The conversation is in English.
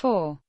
4